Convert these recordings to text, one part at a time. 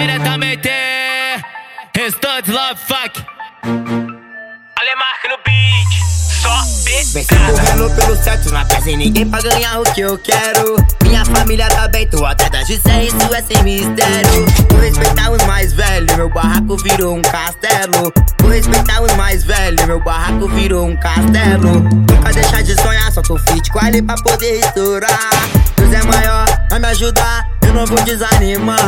Diretamente, Restante Love Fuck. Alemarca no beat. Só Vem se correndo pelo certo, não pesa ninguém pra ganhar o que eu quero. Minha família tá bem, tô até da Gisele, isso é sem mistério. Vou respeitar os mais velhos, meu barraco virou um castelo. Vou respeitar os mais velhos, meu barraco virou um castelo. Nunca deixar de sonhar, só tô fit com ele pra poder estourar. Deus é maior, vai me ajudar, eu não vou desanimar.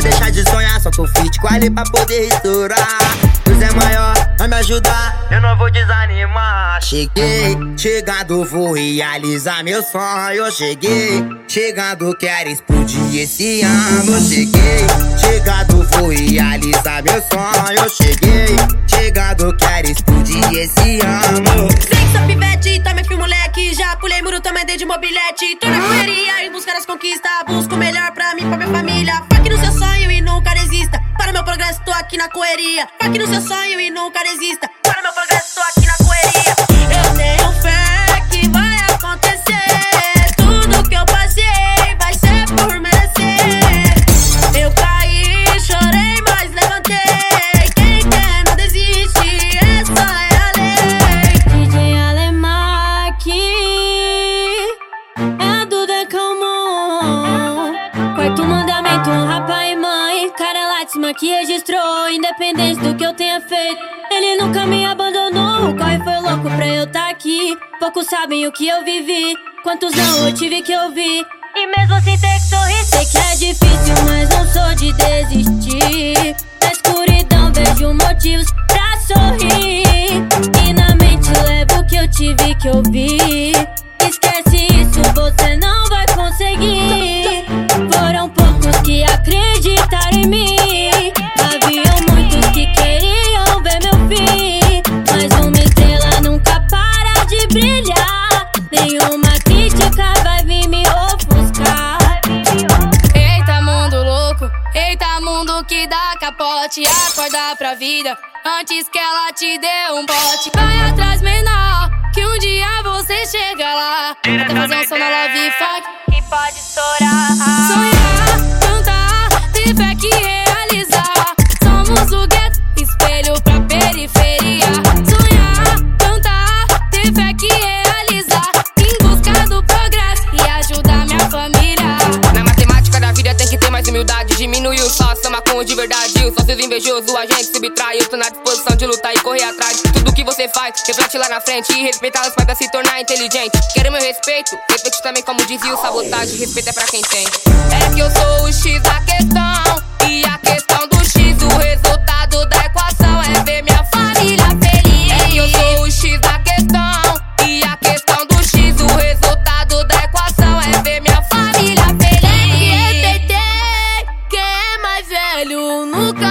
Nunca deixar de sonhar, só tô fit com ele pra poder estourar. Deus é maior, vai me ajudar, eu não vou desanimar. Cheguei, chegando, vou realizar meu sonho. Cheguei, chegando, quero explodir esse ano. Cheguei, chegando, vou realizar meu sonho. Cheguei, chegando, quero explodir esse ano. Sei que também fui moleque. Já pulei muro, também dei de mobilete. Tô na correria em busca das conquistas. Busco o melhor pra mim, pra minha família. Foque no seu e nunca desista. Para meu progresso, tô aqui na correria. Foque no seu sonho e nunca desista. Para meu progresso, tô aqui na correria. Que registrou, independente do que eu tenha feito. Ele nunca me abandonou. O corre foi louco pra eu tá aqui. Poucos sabem o que eu vivi, quantos não eu tive que ouvir. E mesmo assim ter que sorrir. Sei que é difícil, mas não sou de desistir. Que dá capote. Acorda pra vida antes que ela te dê um bote. Vai atrás, menor, que um dia você chega lá. Até fazer um som na love funk que pode estourar. Humildade. Diminui o só, soma com o de verdade. O sócio invejoso, a gente subtrai. Eu tô na disposição de lutar e correr atrás. Tudo que você faz, reflete lá na frente. E respeitar os pais pra se tornar inteligente. Quero meu respeito, respeite também como dizia o sabotagem. Respeito é pra quem tem. É que eu sou o X busca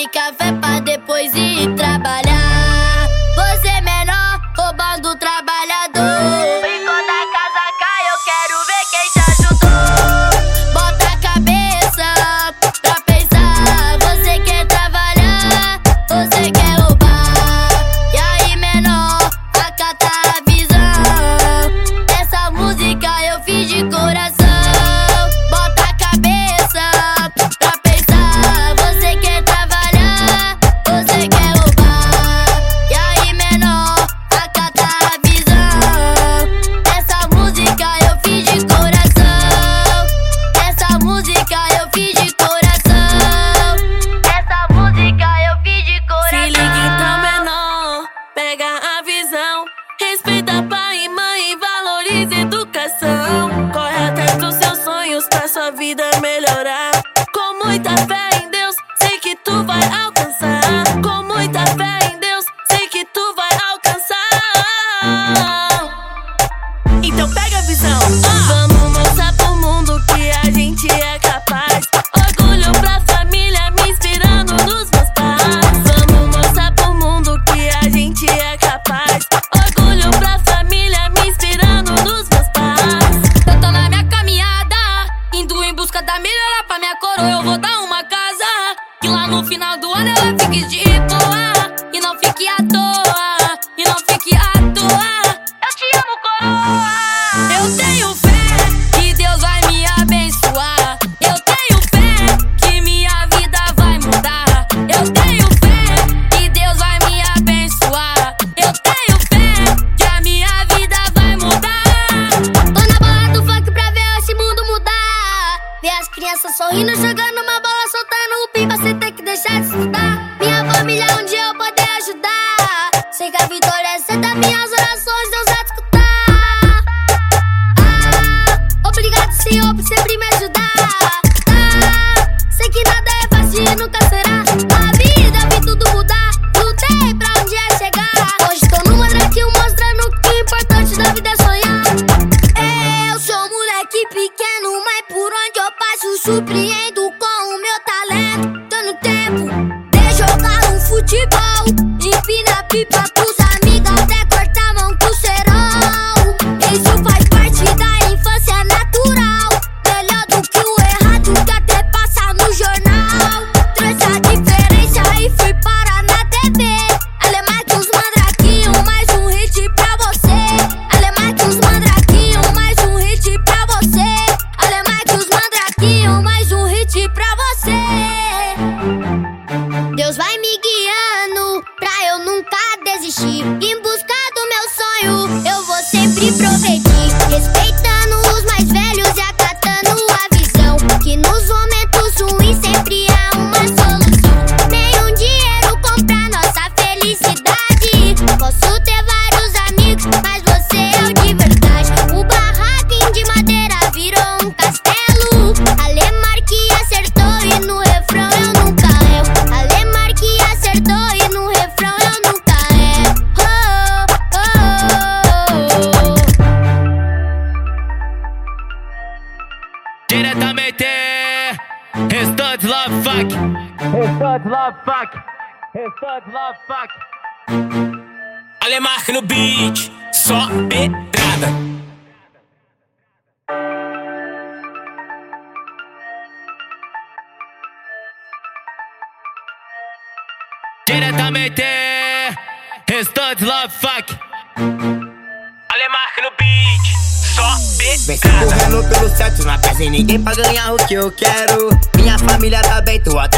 Faz aquele comunicação. Ver as crianças sorrindo, jogando uma bola, soltando o pipa, Você tem que deixar de estudar. Minha família, um dia eu poder ajudar. Chega a vitória, é cê minhas orações, Deus vai escutar. Ah, obrigado, Senhor, por sempre me ajudar. surpreende. noite pra fuck. Restante love fuck. Restante love fuck. Alemarque no beat, só pedrada. Diretamente, restante love fuck. Vem se correndo pelo certo, na casa e ninguém pra ganhar o que eu quero. Minha família tá bem, tu até.